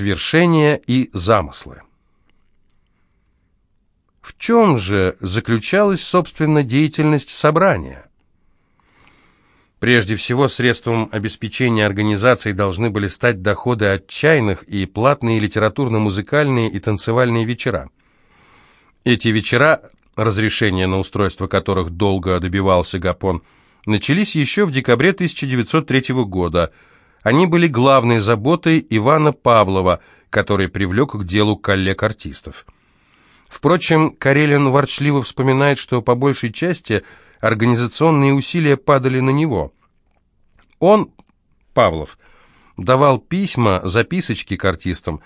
Свершения и замыслы. В чем же заключалась, собственно, деятельность собрания? Прежде всего, средством обеспечения организации должны были стать доходы от чайных и платные литературно-музыкальные и танцевальные вечера. Эти вечера, разрешение на устройство которых долго добивался Гапон, начались еще в декабре 1903 года. Они были главной заботой Ивана Павлова, который привлек к делу коллег-артистов. Впрочем, Карелин ворчливо вспоминает, что по большей части – организационные усилия падали на него. Он, Павлов, давал письма, записочки к артистам,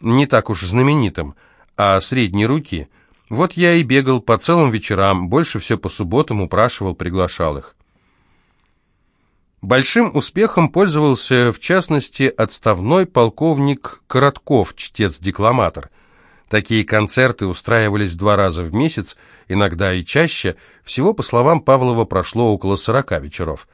не так уж знаменитым, а средней руки. Вот я и бегал по целым вечерам, больше все по субботам упрашивал, приглашал их. Большим успехом пользовался, в частности, отставной полковник Коротков, чтец-декламатор. Такие концерты устраивались два раза в месяц, иногда и чаще, всего, по словам Павлова, прошло около 40 вечеров.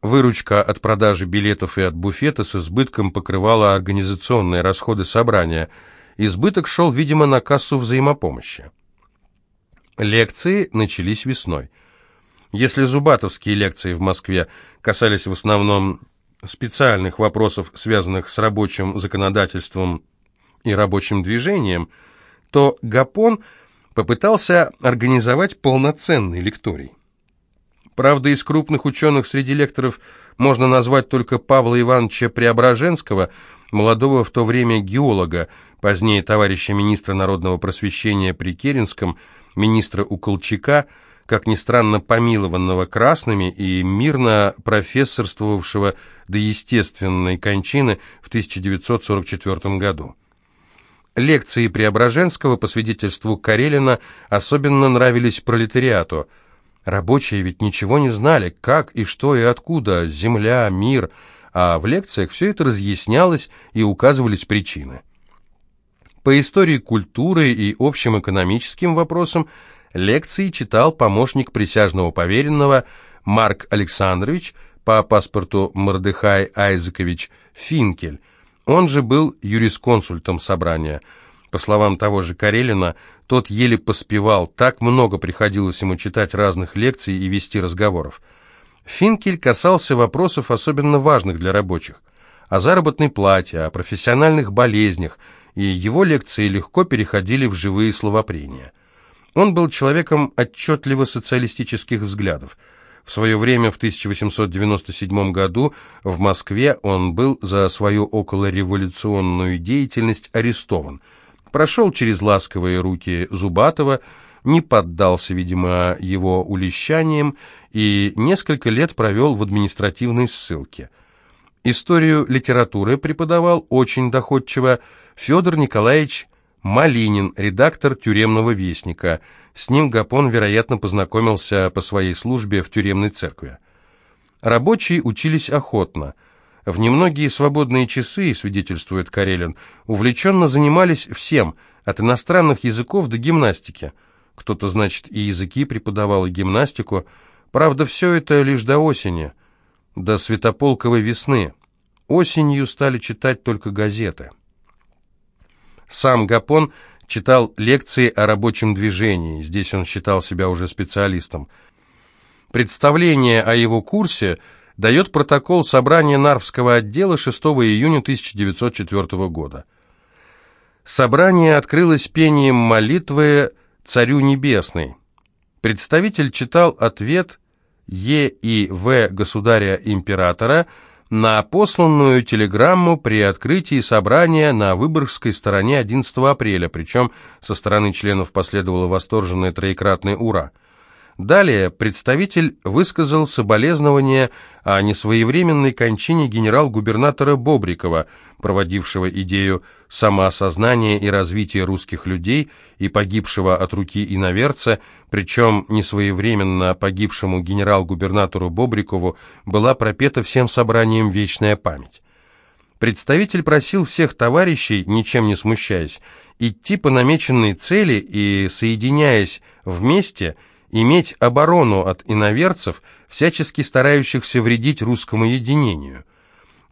Выручка от продажи билетов и от буфета с избытком покрывала организационные расходы собрания. Избыток шел, видимо, на кассу взаимопомощи. Лекции начались весной. Если зубатовские лекции в Москве касались в основном специальных вопросов, связанных с рабочим законодательством и рабочим движением, то Гапон – попытался организовать полноценный лекторий. Правда, из крупных ученых среди лекторов можно назвать только Павла Ивановича Преображенского, молодого в то время геолога, позднее товарища министра народного просвещения при Керенском, министра у Колчака, как ни странно помилованного красными и мирно профессорствовавшего до естественной кончины в 1944 году. Лекции Преображенского, по свидетельству Карелина, особенно нравились пролетариату. Рабочие ведь ничего не знали, как и что и откуда, земля, мир, а в лекциях все это разъяснялось и указывались причины. По истории культуры и общим экономическим вопросам лекции читал помощник присяжного поверенного Марк Александрович, по паспорту Мордыхай Айзекович Финкель, он же был юрисконсультом собрания. По словам того же Карелина, тот еле поспевал, так много приходилось ему читать разных лекций и вести разговоров. Финкель касался вопросов особенно важных для рабочих, о заработной плате, о профессиональных болезнях, и его лекции легко переходили в живые словопрения. Он был человеком отчетливо социалистических взглядов – в свое время, в 1897 году, в Москве он был за свою околореволюционную деятельность арестован. Прошел через ласковые руки Зубатова, не поддался, видимо, его улещаниям и несколько лет провел в административной ссылке. Историю литературы преподавал очень доходчиво Федор Николаевич Малинин, редактор «Тюремного вестника», с ним Гапон, вероятно, познакомился по своей службе в тюремной церкви. Рабочие учились охотно. В немногие свободные часы, свидетельствует Карелин, увлеченно занимались всем, от иностранных языков до гимнастики. Кто-то, значит, и языки преподавал, и гимнастику. Правда, все это лишь до осени, до светополковой весны. Осенью стали читать только газеты. Сам Гапон – читал лекции о рабочем движении, здесь он считал себя уже специалистом. Представление о его курсе дает протокол собрания Нарвского отдела 6 июня 1904 года. Собрание открылось пением молитвы «Царю Небесный». Представитель читал ответ Е и В государя-императора – на посланную телеграмму при открытии собрания на Выборгской стороне 11 апреля, причем со стороны членов последовало восторженное троекратное «Ура!». Далее представитель высказал соболезнования о несвоевременной кончине генерал-губернатора Бобрикова, проводившего идею самоосознания и развития русских людей и погибшего от руки иноверца, причем несвоевременно погибшему генерал-губернатору Бобрикову была пропета всем собранием вечная память. Представитель просил всех товарищей, ничем не смущаясь, идти по намеченной цели и, соединяясь вместе – иметь оборону от иноверцев, всячески старающихся вредить русскому единению.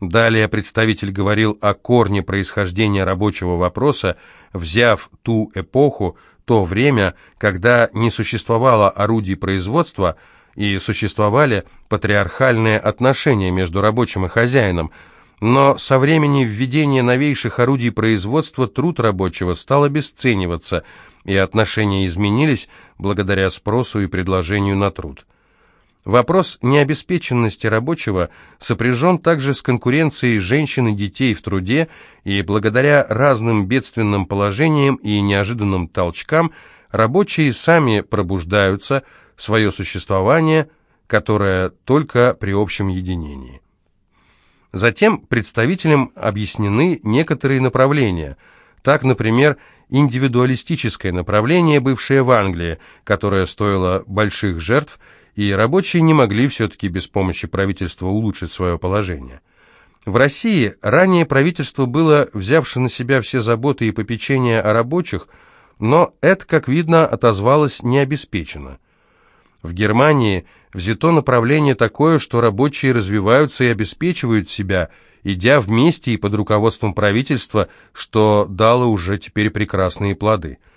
Далее представитель говорил о корне происхождения рабочего вопроса, взяв ту эпоху, то время, когда не существовало орудий производства и существовали патриархальные отношения между рабочим и хозяином, но со времени введения новейших орудий производства труд рабочего стал обесцениваться, и отношения изменились благодаря спросу и предложению на труд. Вопрос необеспеченности рабочего сопряжен также с конкуренцией женщин и детей в труде, и благодаря разным бедственным положениям и неожиданным толчкам рабочие сами пробуждаются, свое существование, которое только при общем единении. Затем представителям объяснены некоторые направления. Так, например, индивидуалистическое направление, бывшее в Англии, которое стоило больших жертв – и рабочие не могли все-таки без помощи правительства улучшить свое положение. В России ранее правительство было, взявшее на себя все заботы и попечения о рабочих, но это, как видно, отозвалось необеспеченно. В Германии взято направление такое, что рабочие развиваются и обеспечивают себя, идя вместе и под руководством правительства, что дало уже теперь прекрасные плоды –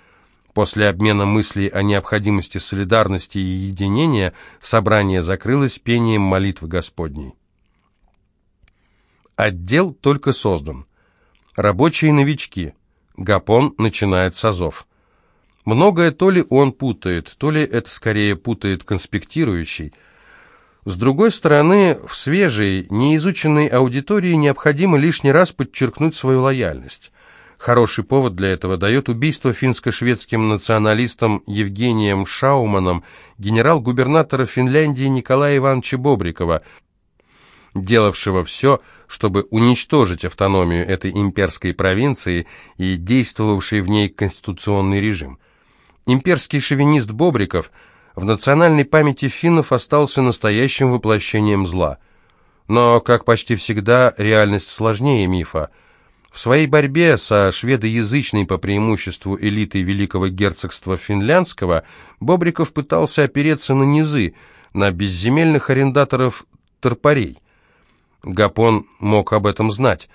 После обмена мыслей о необходимости солидарности и единения собрание закрылось пением молитвы Господней. Отдел только создан. Рабочие новички. Гапон начинает с азов. Многое то ли он путает, то ли это скорее путает конспектирующий. С другой стороны, в свежей, неизученной аудитории необходимо лишний раз подчеркнуть свою лояльность. Хороший повод для этого дает убийство финско-шведским националистом Евгением Шауманом генерал-губернатора Финляндии Николая Ивановича Бобрикова, делавшего все, чтобы уничтожить автономию этой имперской провинции и действовавший в ней конституционный режим. Имперский шовинист Бобриков в национальной памяти финнов остался настоящим воплощением зла. Но, как почти всегда, реальность сложнее мифа – в своей борьбе со шведоязычной по преимуществу элитой Великого Герцогства Финляндского Бобриков пытался опереться на низы, на безземельных арендаторов торпарей. Гапон мог об этом знать.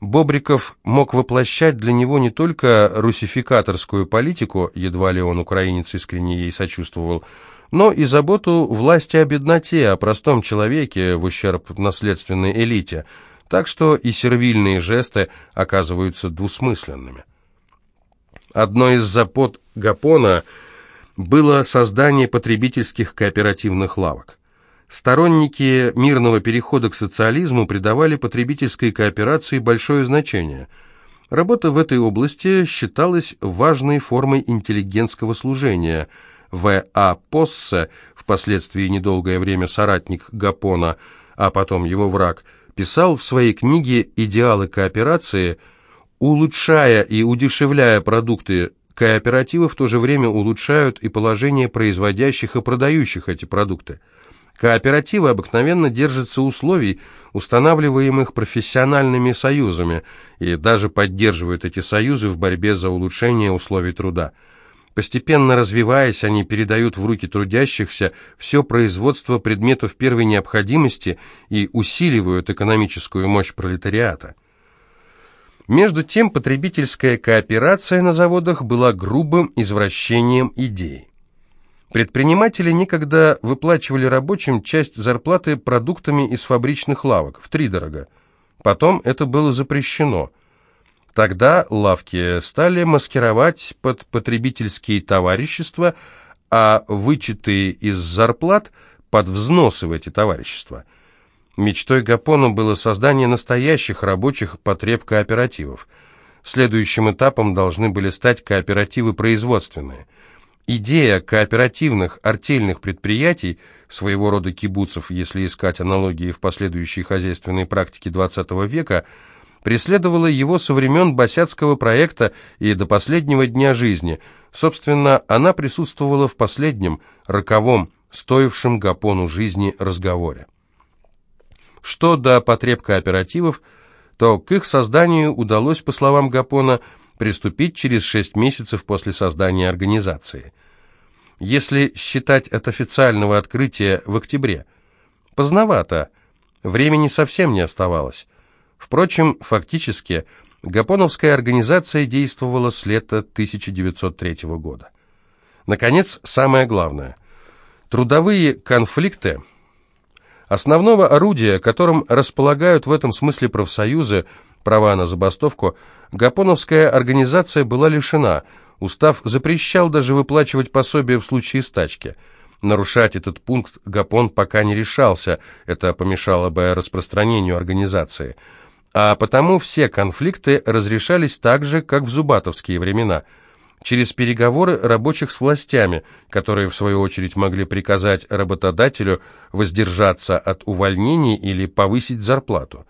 Бобриков мог воплощать для него не только русификаторскую политику, едва ли он, украинец, искренне ей сочувствовал, но и заботу власти о бедноте, о простом человеке в ущерб наследственной элите – так что и сервильные жесты оказываются двусмысленными. Одной из запот Гапона было создание потребительских кооперативных лавок. Сторонники мирного перехода к социализму придавали потребительской кооперации большое значение. Работа в этой области считалась важной формой интеллигентского служения. В. А. Поссе, впоследствии недолгое время соратник Гапона, а потом его враг – писал в своей книге «Идеалы кооперации», улучшая и удешевляя продукты кооперативы, в то же время улучшают и положение производящих и продающих эти продукты. Кооперативы обыкновенно держатся условий, устанавливаемых профессиональными союзами, и даже поддерживают эти союзы в борьбе за улучшение условий труда. Постепенно развиваясь, они передают в руки трудящихся все производство предметов первой необходимости и усиливают экономическую мощь пролетариата. Между тем, потребительская кооперация на заводах была грубым извращением идей. Предприниматели некогда выплачивали рабочим часть зарплаты продуктами из фабричных лавок, втридорога. Потом это было запрещено – Тогда лавки стали маскировать под потребительские товарищества, а вычеты из зарплат под взносы в эти товарищества. Мечтой Гапона было создание настоящих рабочих потреб кооперативов. Следующим этапом должны были стать кооперативы производственные. Идея кооперативных артельных предприятий, своего рода кибуцев, если искать аналогии в последующей хозяйственной практике XX века – преследовала его со времен Босяцкого проекта и до последнего дня жизни. Собственно, она присутствовала в последнем, роковом, стоившем Гапону жизни разговоре. Что до потреб кооперативов, то к их созданию удалось, по словам Гапона, приступить через шесть месяцев после создания организации. Если считать от официального открытия в октябре, поздновато, времени совсем не оставалось – Впрочем, фактически, Гапоновская организация действовала с лета 1903 года. Наконец, самое главное. Трудовые конфликты Основного орудия, которым располагают в этом смысле профсоюзы, права на забастовку, Гапоновская организация была лишена. Устав запрещал даже выплачивать пособие в случае стачки. Нарушать этот пункт Гапон пока не решался, это помешало бы распространению организации. А потому все конфликты разрешались так же, как в зубатовские времена – через переговоры рабочих с властями, которые, в свою очередь, могли приказать работодателю воздержаться от увольнений или повысить зарплату.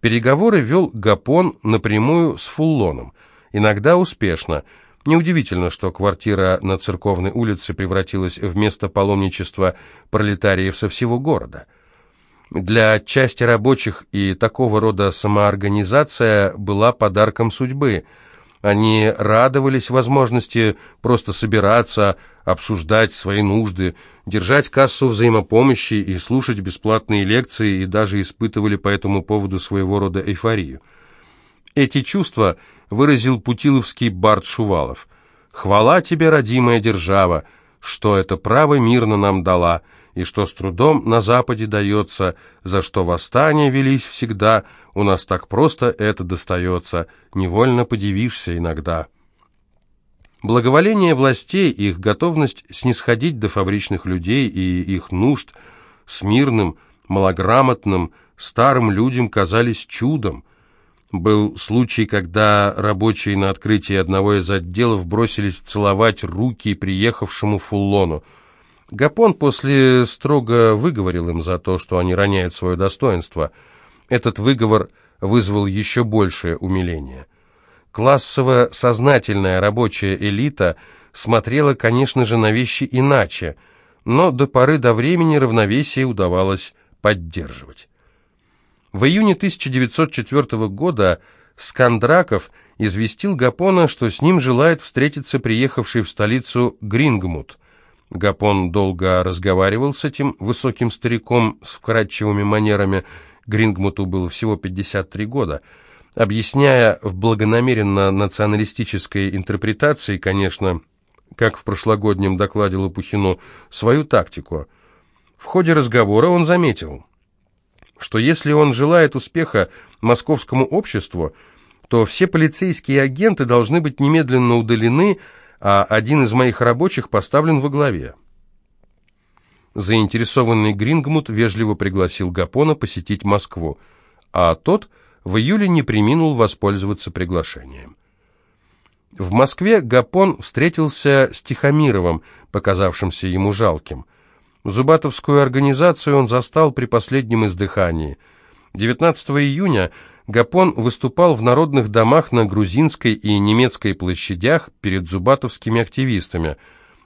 Переговоры вел Гапон напрямую с Фуллоном, иногда успешно. Неудивительно, что квартира на Церковной улице превратилась в место паломничества пролетариев со всего города. Для части рабочих и такого рода самоорганизация была подарком судьбы – они радовались возможности просто собираться, обсуждать свои нужды, держать кассу взаимопомощи и слушать бесплатные лекции, и даже испытывали по этому поводу своего рода эйфорию. Эти чувства выразил путиловский Барт Шувалов. «Хвала тебе, родимая держава, что это право мирно нам дала» и что с трудом на Западе дается, за что восстания велись всегда, у нас так просто это достается, невольно подивишься иногда. Благоволение властей, их готовность снисходить до фабричных людей и их нужд с мирным, малограмотным, старым людям казались чудом. Был случай, когда рабочие на открытии одного из отделов бросились целовать руки приехавшему фуллону – Гапон после строго выговорил им за то, что они роняют свое достоинство. Этот выговор вызвал еще большее умиление. Классово-сознательная рабочая элита смотрела, конечно же, на вещи иначе, но до поры до времени равновесие удавалось поддерживать. В июне 1904 года Скандраков известил Гапона, что с ним желает встретиться приехавший в столицу Грингмут – Гапон долго разговаривал с этим высоким стариком с вкрадчивыми манерами, Грингмуту было всего 53 года, объясняя в благонамеренно националистической интерпретации, конечно, как в прошлогоднем докладе Лопухину, свою тактику. В ходе разговора он заметил, что если он желает успеха московскому обществу, то все полицейские агенты должны быть немедленно удалены, а один из моих рабочих поставлен во главе. Заинтересованный Грингмут вежливо пригласил Гапона посетить Москву, а тот в июле не приминул воспользоваться приглашением. В Москве Гапон встретился с Тихомировым, показавшимся ему жалким. Зубатовскую организацию он застал при последнем издыхании. 19 июня Гапон выступал в народных домах на грузинской и немецкой площадях перед зубатовскими активистами.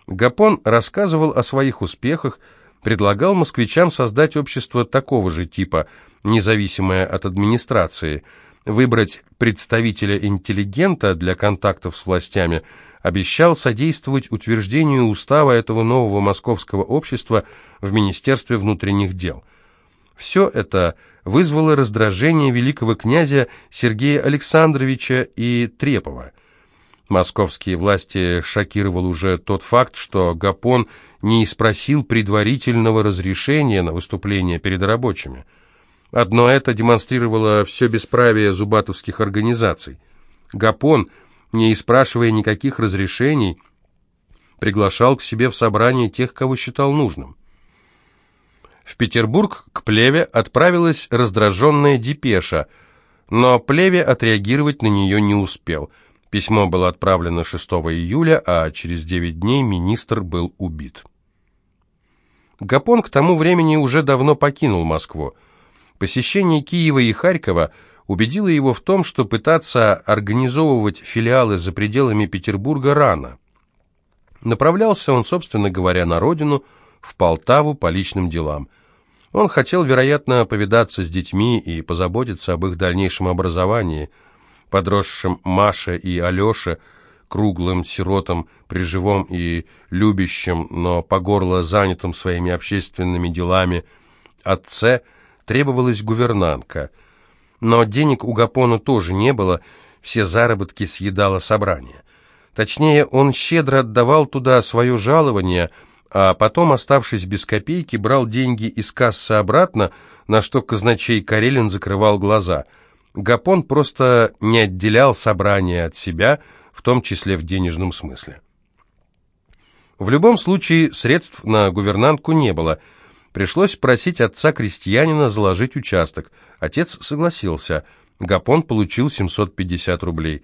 Гапон рассказывал о своих успехах, предлагал москвичам создать общество такого же типа, независимое от администрации, выбрать представителя-интеллигента для контактов с властями, обещал содействовать утверждению устава этого нового московского общества в Министерстве внутренних дел. Все это – вызвало раздражение великого князя Сергея Александровича и Трепова. Московские власти шокировал уже тот факт, что Гапон не спросил предварительного разрешения на выступление перед рабочими. Одно это демонстрировало все бесправие зубатовских организаций. Гапон, не спрашивая никаких разрешений, приглашал к себе в собрание тех, кого считал нужным. В Петербург к Плеве отправилась раздраженная депеша, но Плеве отреагировать на нее не успел. Письмо было отправлено 6 июля, а через 9 дней министр был убит. Гапон к тому времени уже давно покинул Москву. Посещение Киева и Харькова убедило его в том, что пытаться организовывать филиалы за пределами Петербурга рано. Направлялся он, собственно говоря, на родину – в Полтаву по личным делам. Он хотел, вероятно, повидаться с детьми и позаботиться об их дальнейшем образовании, подросшим Маше и Алёше, круглым сиротам, приживом и любящим, но по горло занятым своими общественными делами, отце требовалась гувернантка. Но денег у Гапона тоже не было, все заработки съедало собрание. Точнее, он щедро отдавал туда свое жалование, а потом, оставшись без копейки, брал деньги из кассы обратно, на что казначей Карелин закрывал глаза. Гапон просто не отделял собрание от себя, в том числе в денежном смысле. В любом случае, средств на гувернантку не было. Пришлось просить отца-крестьянина заложить участок. Отец согласился. Гапон получил 750 рублей.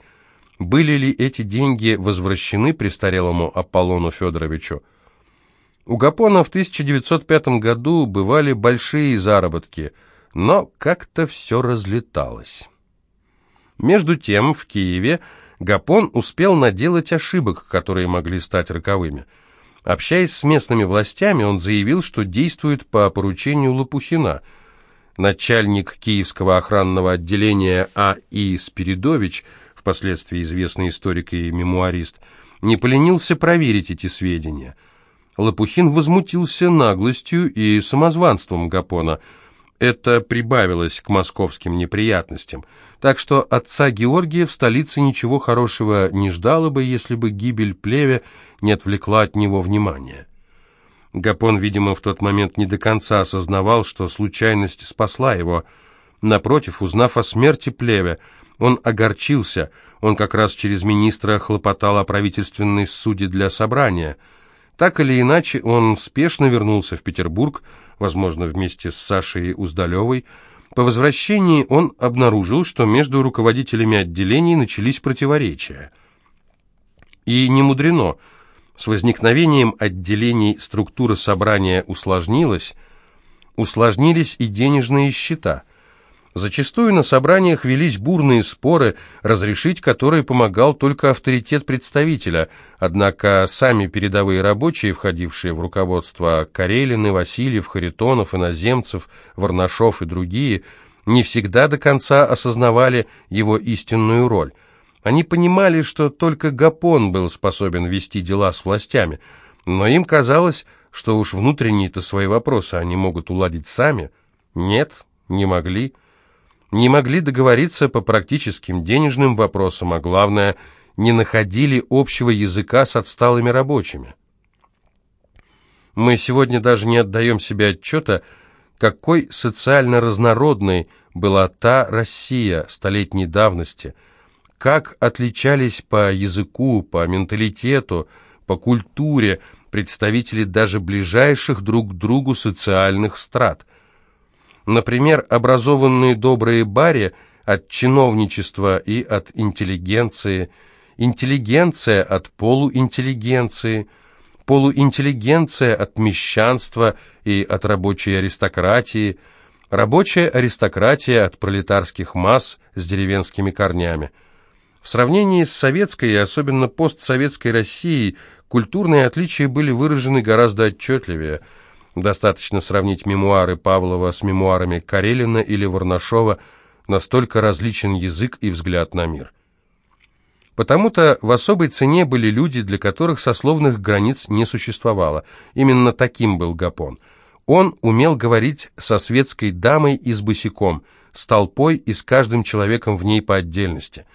Были ли эти деньги возвращены престарелому Аполлону Федоровичу? У Гапона в 1905 году бывали большие заработки, но как-то все разлеталось. Между тем, в Киеве Гапон успел наделать ошибок, которые могли стать роковыми. Общаясь с местными властями, он заявил, что действует по поручению Лопухина. Начальник Киевского охранного отделения А.И. Спиридович – впоследствии известный историк и мемуарист, не поленился проверить эти сведения. Лопухин возмутился наглостью и самозванством Гапона. Это прибавилось к московским неприятностям. Так что отца Георгия в столице ничего хорошего не ждало бы, если бы гибель плеве не отвлекла от него внимания. Гапон, видимо, в тот момент не до конца осознавал, что случайность спасла его. Напротив, узнав о смерти плеве, он огорчился, он как раз через министра хлопотал о правительственной суде для собрания. Так или иначе, он спешно вернулся в Петербург, возможно, вместе с Сашей Уздалевой. По возвращении он обнаружил, что между руководителями отделений начались противоречия. И не мудрено. С возникновением отделений структура собрания усложнилась, усложнились и денежные счета – Зачастую на собраниях велись бурные споры, разрешить которые помогал только авторитет представителя, однако сами передовые рабочие, входившие в руководство Карелины, Васильев, Харитонов, Иноземцев, Варнашов и другие, не всегда до конца осознавали его истинную роль. Они понимали, что только Гапон был способен вести дела с властями, но им казалось, что уж внутренние-то свои вопросы они могут уладить сами. Нет, не могли не могли договориться по практическим денежным вопросам, а главное, не находили общего языка с отсталыми рабочими. Мы сегодня даже не отдаем себе отчета, какой социально разнородной была та Россия столетней давности, как отличались по языку, по менталитету, по культуре представители даже ближайших друг к другу социальных страт – Например, образованные добрые бари от чиновничества и от интеллигенции, интеллигенция от полуинтеллигенции, полуинтеллигенция от мещанства и от рабочей аристократии, рабочая аристократия от пролетарских масс с деревенскими корнями. В сравнении с советской и особенно постсоветской Россией культурные отличия были выражены гораздо отчетливее – Достаточно сравнить мемуары Павлова с мемуарами Карелина или Варнашова, настолько различен язык и взгляд на мир. Потому-то в особой цене были люди, для которых сословных границ не существовало. Именно таким был Гапон. Он умел говорить со светской дамой и с босиком, с толпой и с каждым человеком в ней по отдельности.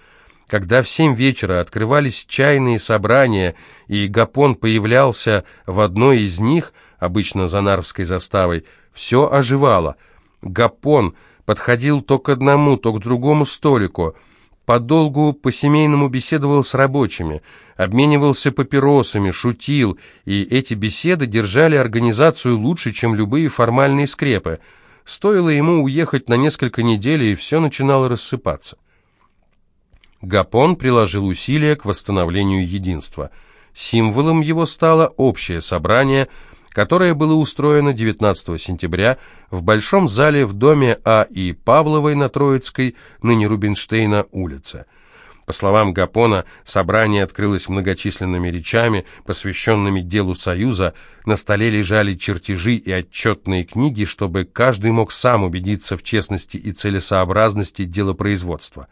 Когда в семь вечера открывались чайные собрания, и Гапон появлялся в одной из них – обычно за Нарвской заставой, все оживало. Гапон подходил то к одному, то к другому столику, подолгу по-семейному беседовал с рабочими, обменивался папиросами, шутил, и эти беседы держали организацию лучше, чем любые формальные скрепы. Стоило ему уехать на несколько недель, и все начинало рассыпаться. Гапон приложил усилия к восстановлению единства. Символом его стало общее собрание – которое было устроено 19 сентября в Большом зале в доме А. И. Павловой на Троицкой, ныне Рубинштейна, улице. По словам Гапона, собрание открылось многочисленными речами, посвященными делу Союза, на столе лежали чертежи и отчетные книги, чтобы каждый мог сам убедиться в честности и целесообразности делопроизводства.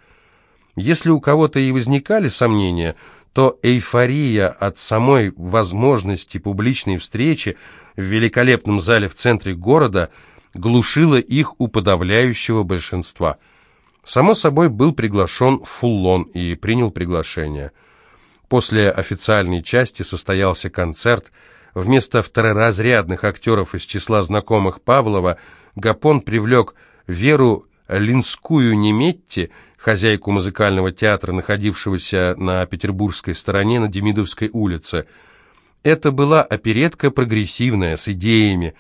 Если у кого-то и возникали сомнения, то эйфория от самой возможности публичной встречи в великолепном зале в центре города глушила их у подавляющего большинства. Само собой, был приглашен Фуллон и принял приглашение. После официальной части состоялся концерт. Вместо второразрядных актеров из числа знакомых Павлова Гапон привлек Веру Линскую Неметти, хозяйку музыкального театра, находившегося на петербургской стороне на Демидовской улице. Это была оперетка прогрессивная, с идеями.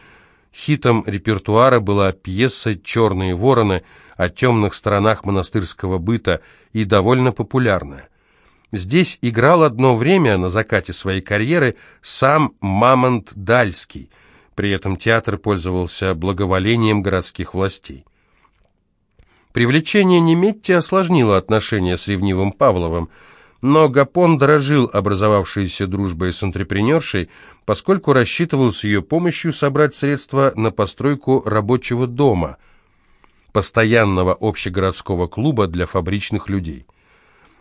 Хитом репертуара была пьеса «Черные вороны», о темных сторонах монастырского быта и довольно популярная. Здесь играл одно время, на закате своей карьеры, сам Мамонт Дальский. При этом театр пользовался благоволением городских властей. Привлечение Неметти осложнило отношения с ревнивым Павловым, но Гапон дорожил образовавшейся дружбой с антрепренершей, поскольку рассчитывал с ее помощью собрать средства на постройку рабочего дома – постоянного общегородского клуба для фабричных людей.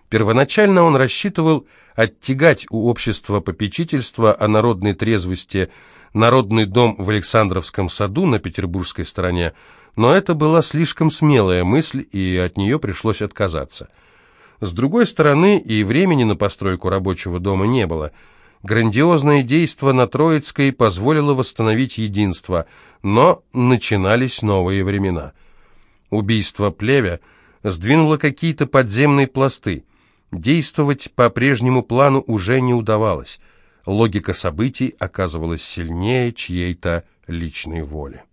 Первоначально он рассчитывал оттягать у общества попечительства о народной трезвости Народный дом в Александровском саду на петербургской стороне, но это была слишком смелая мысль, и от нее пришлось отказаться. С другой стороны, и времени на постройку рабочего дома не было. Грандиозное действо на Троицкой позволило восстановить единство, но начинались новые времена. Убийство Плевя сдвинуло какие-то подземные пласты. Действовать по прежнему плану уже не удавалось. Логика событий оказывалась сильнее чьей-то личной воли.